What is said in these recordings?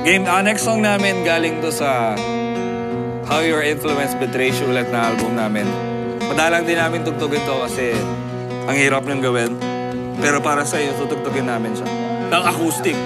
Game, ang next song namin galing to sa How Your Influence Betrays You ulit na album namin. Madalang din namin tugtugin to kasi ang hirap niyang gawin. Pero para sa iyo, tutugtugin namin siya. Ng acoustic.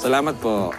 Salamat po.